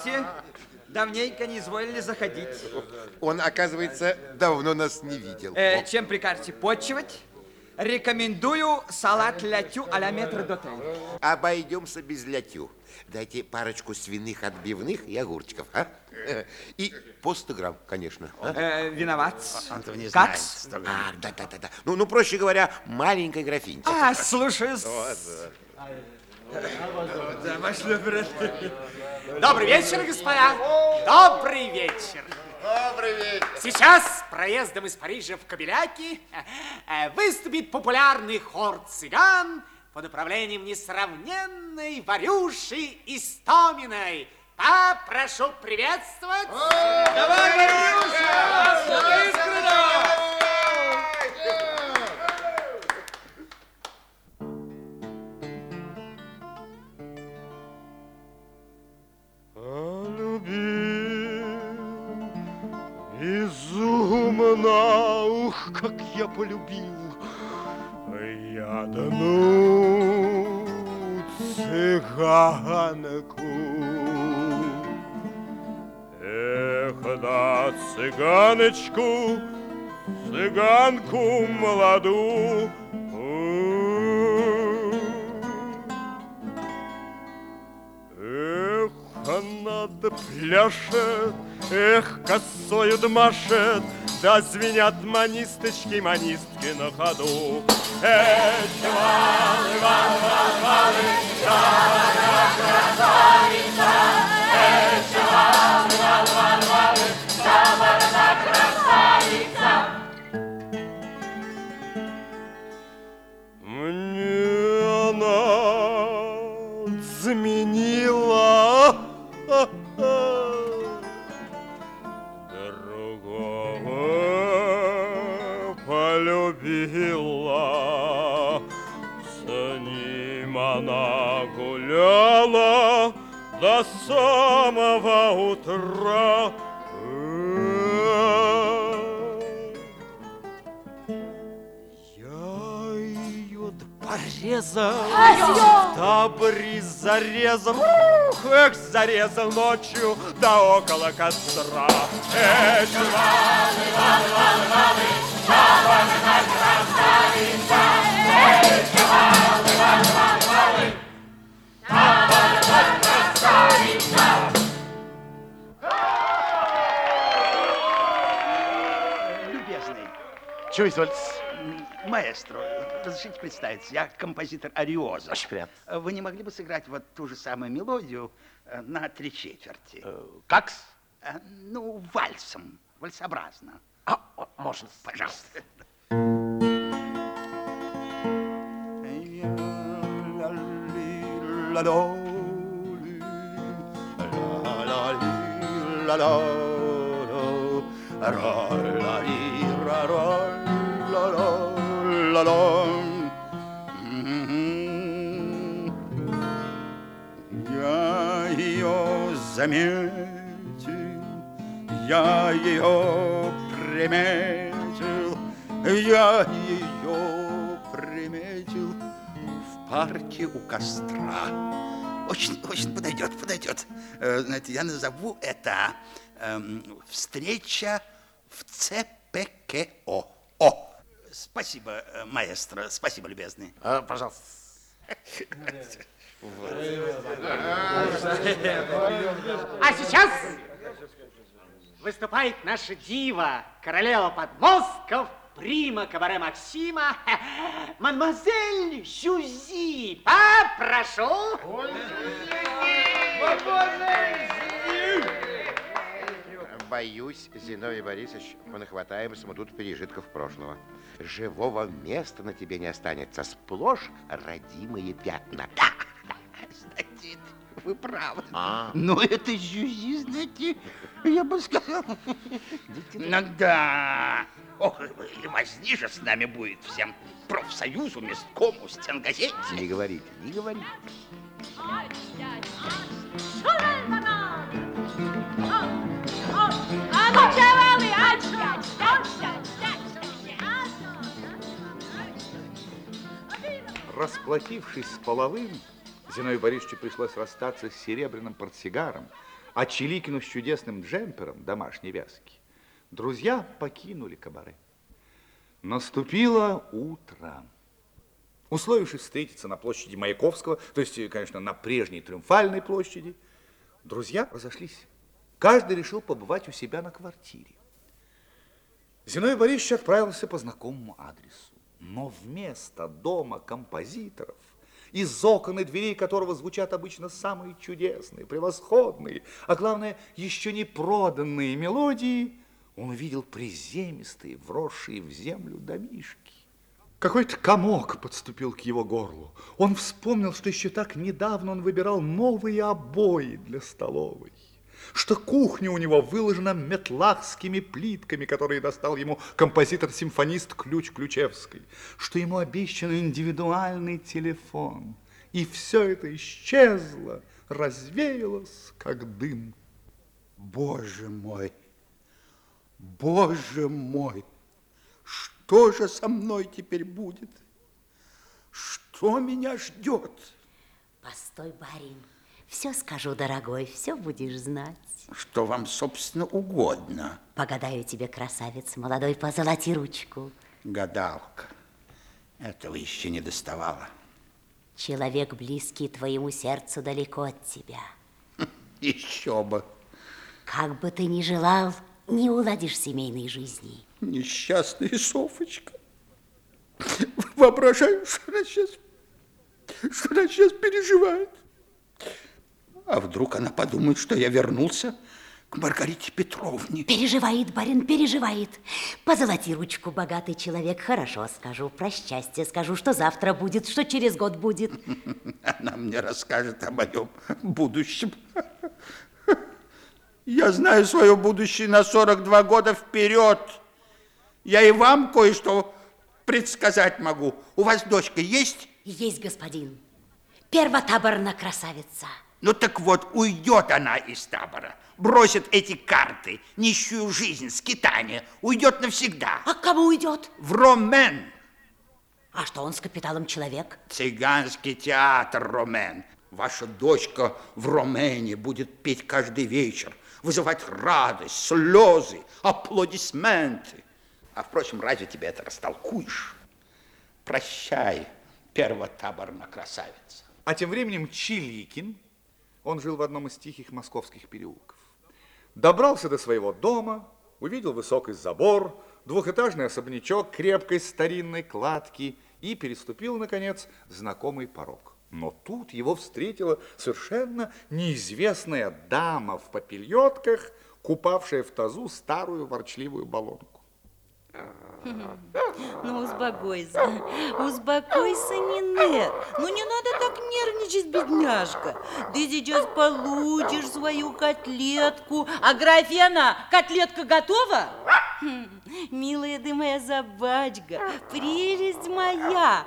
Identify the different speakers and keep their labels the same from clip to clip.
Speaker 1: Здравствуйте. Давненько не изволили заходить.
Speaker 2: Он, оказывается, давно нас не видел.
Speaker 1: Э, чем прикажете почивать? Рекомендую салат лятю а-ля метр дотель.
Speaker 2: Обойдемся без лятю. Дайте парочку свиных отбивных и огурчиков, а? И по 100 грамм, конечно. а?
Speaker 1: Э, виноват.
Speaker 3: Он-то не
Speaker 1: Как?
Speaker 3: знает.
Speaker 2: А, да, да, да, да. Ну, ну, проще говоря, маленькой графинчик.
Speaker 1: А, слушаю. Да, ваш любезный.
Speaker 4: Добрый вечер, господа. Добрый вечер.
Speaker 2: Добрый вечер.
Speaker 4: Сейчас проездом из Парижа в Кобеляки э, выступит популярный хор цыган под управлением несравненной Варюши Истоминой. Попрошу приветствовать.
Speaker 1: Давай, Марюша! Искренно!
Speaker 5: Безумно, ух, как я полюбил. Я одну цыганку. Эх, да цыганочку, цыганку молоду. Эх, она да пляшет, эх, косою да машет, да звенят манисточки, манистки на ходу. Эх, Иван, Иван, Иван, полюбила. С ним она гуляла до самого утра. Я ее порезал, в таборе зарезал, эх, зарезал ночью, да около костра. Эх,
Speaker 3: Извольте? Маэстро, разрешите представиться, я композитор Ариоза.
Speaker 6: Очень приятно.
Speaker 3: Вы не могли бы сыграть вот ту же самую мелодию э, на три четверти?
Speaker 6: Как?
Speaker 3: Э, Ну, вальсом, вальсообразно.
Speaker 6: А, о, можно.
Speaker 3: Пожалуйста. Я ее заметил, я ее приметил, я ее приметил в парке у костра. Очень, очень подойдет, подойдет. Э, Знаете, я назову это эм, встреча в ЦПКО. О, спасибо, э, маэстро, спасибо, любезный.
Speaker 6: А, пожалуйста.
Speaker 4: А сейчас выступает наша дива, королева подмостков, прима кабаре Максима, мадемуазель Жюзи. Попрошу.
Speaker 2: Боюсь, Зиновий Борисович, понахватаемся мы тут пережитков прошлого. Живого места на тебе не останется. Сплошь родимые пятна.
Speaker 3: Да, вы правы. Но это Жюзи, знаете, я бы сказал. Ну да. Ох, и возни же с нами будет всем профсоюзу, месткому, стенгазете.
Speaker 2: Не говорите, не говорите.
Speaker 7: Расплатившись с половым, Зиновию Борисовичу пришлось расстаться с серебряным портсигаром,
Speaker 6: а Чиликину с чудесным джемпером домашней вязки, друзья покинули кабаре. Наступило утро. Условившись встретиться на площади Маяковского, то есть, конечно, на прежней Триумфальной площади, друзья разошлись. Каждый решил побывать у себя на квартире. Зиновий Борисович отправился по знакомому адресу. Но вместо дома композиторов, из окон и дверей которого звучат обычно самые чудесные, превосходные, а главное, еще не проданные мелодии, он увидел приземистые, вросшие в землю домишки. Какой-то комок подступил к его горлу. Он вспомнил, что еще так недавно он выбирал новые обои для столовой что кухня у него выложена метлахскими плитками, которые достал ему композитор-симфонист Ключ Ключевской, что ему обещан индивидуальный телефон. И все это исчезло, развеялось, как дым.
Speaker 3: Боже мой, боже мой, что же со мной теперь будет? Что меня ждет?
Speaker 7: Постой, барин. Все скажу, дорогой, все будешь знать.
Speaker 3: Что вам, собственно, угодно?
Speaker 7: Погадаю тебе, красавец, молодой, позолоти ручку.
Speaker 3: Гадалка. Этого еще не доставало.
Speaker 7: Человек, близкий твоему сердцу, далеко от тебя.
Speaker 3: Еще бы.
Speaker 7: Как бы ты ни желал, не уладишь семейной жизни.
Speaker 3: Несчастная Софочка. Воображаю, что она сейчас, что она сейчас переживает. А вдруг она подумает, что я вернулся к Маргарите Петровне?
Speaker 7: Переживает, барин, переживает. Позолоти ручку, богатый человек. Хорошо скажу, про счастье скажу, что завтра будет, что через год будет.
Speaker 3: Она мне расскажет о моем будущем. Я знаю свое будущее на 42 года вперед. Я и вам кое-что предсказать могу. У вас дочка есть?
Speaker 7: Есть, господин. Первотаборна красавица.
Speaker 3: Ну так вот, уйдет она из табора, бросит эти карты, нищую жизнь, скитание, уйдет навсегда.
Speaker 7: А к кому уйдет?
Speaker 3: В Ромен.
Speaker 7: А что он с капиталом человек?
Speaker 3: Цыганский театр Ромен. Ваша дочка в Ромене будет петь каждый вечер, вызывать радость, слезы, аплодисменты. А впрочем, разве тебе это растолкуешь? Прощай, первотаборная красавица.
Speaker 6: А тем временем Чиликин, он жил в одном из тихих московских переулков, добрался до своего дома, увидел высокий забор, двухэтажный особнячок крепкой старинной кладки и переступил, наконец, знакомый порог. Но тут его встретила совершенно неизвестная дама в попельотках, купавшая в тазу старую ворчливую баллонку.
Speaker 8: Ну, успокойся, успокойся, Нинет. Ну, не надо так нервничать, бедняжка. Ты сейчас получишь свою котлетку. А, Графена, котлетка готова? Хм, Милая ты моя собачка, прелесть моя.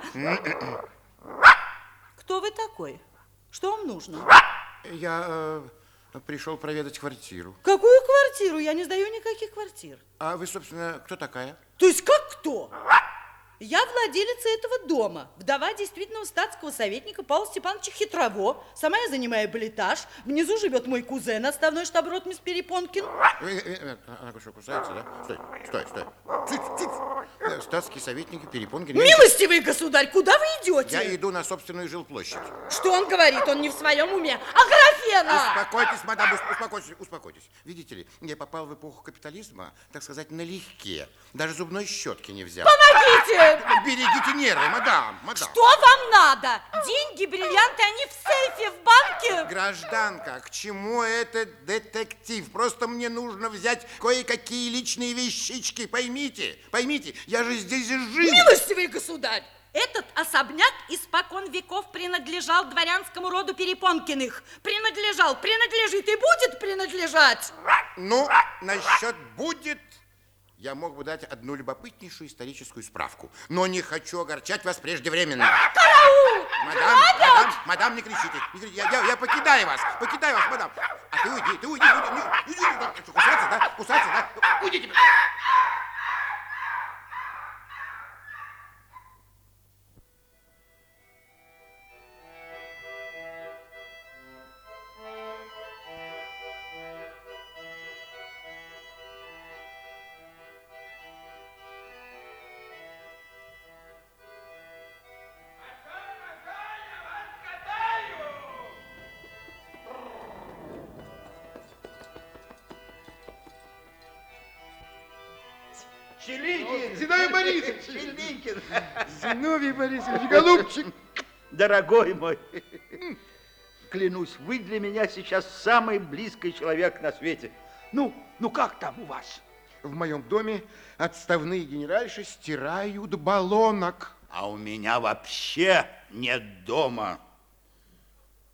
Speaker 8: Кто вы такой? Что вам нужно?
Speaker 2: Я э, пришел проведать квартиру.
Speaker 8: Какую квартиру? Я не сдаю никаких квартир.
Speaker 2: А вы, собственно, кто такая?
Speaker 8: То есть как кто? Я владелица этого дома, вдова действительного статского советника Павла Степановича Хитрово. Сама я занимаю балетаж. Внизу живет мой кузен, отставной штаб-ротмис Перепонкин.
Speaker 2: Э, э, э, Она что, кусается, да? Стой, стой, стой. Цыц, цыц. Э, Статский советник Перепонкин.
Speaker 8: Милостивый государь, куда вы идете?
Speaker 2: Я иду на собственную жилплощадь.
Speaker 8: Что он говорит? Он не в своем уме. А графена!
Speaker 2: Успокойтесь, мадам, ус- успокойтесь, успокойтесь. Видите ли, я попал в эпоху капитализма, так сказать, налегке. Даже зубной щетки не взял.
Speaker 8: Помогите!
Speaker 2: Берегите нервы, мадам, мадам.
Speaker 8: Что вам надо? Деньги, бриллианты, они в сейфе, в банке?
Speaker 2: Гражданка, к чему этот детектив? Просто мне нужно взять кое-какие личные вещички. Поймите, поймите, я же здесь жил.
Speaker 8: Милостивый государь! Этот особняк испокон веков принадлежал дворянскому роду Перепонкиных. Принадлежал, принадлежит и будет принадлежать.
Speaker 2: Ну, насчет будет, я мог бы дать одну любопытнейшую историческую справку, но не хочу огорчать вас преждевременно.
Speaker 8: Караул!
Speaker 2: Мадам, мадам, мадам, не кричите. Не кричите. Я, я, я покидаю вас, покидаю вас, мадам. А ты уйди, ты уйди, уйди, уйди, уйди, уйди. Кусаться, да? Кусаться, да? Уйдите.
Speaker 3: Щеликин!
Speaker 2: Зиновий Борисович!
Speaker 3: Щеликин!
Speaker 2: Зиновий Борисович, голубчик!
Speaker 3: Дорогой мой, клянусь, вы для меня сейчас самый близкий человек на свете. Ну, ну как там у вас?
Speaker 2: В моем доме отставные генеральши стирают баллонок.
Speaker 3: А у меня вообще нет дома.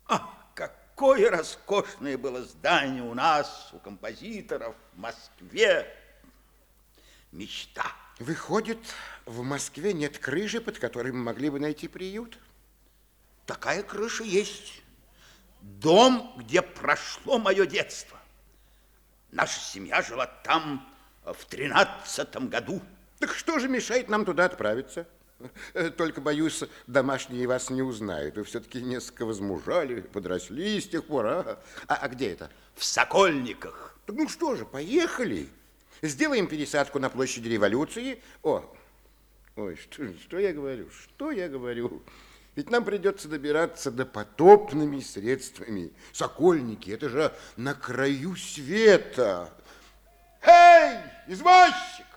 Speaker 3: А, какое роскошное было здание у нас, у композиторов в Москве. Мечта.
Speaker 2: Выходит, в Москве нет крыши, под которой мы могли бы найти приют?
Speaker 3: Такая крыша есть. Дом, где прошло мое детство. Наша семья жила там в тринадцатом году.
Speaker 2: Так что же мешает нам туда отправиться? Только, боюсь, домашние вас не узнают. Вы все-таки несколько возмужали, подросли с тех пор, а? А, а где это?
Speaker 3: В Сокольниках.
Speaker 2: Так ну что же, поехали. Сделаем пересадку на площади революции. О, ой, что, что я говорю, что я говорю? Ведь нам придется добираться до потопными средствами. Сокольники, это же на краю света. Эй, извозчик!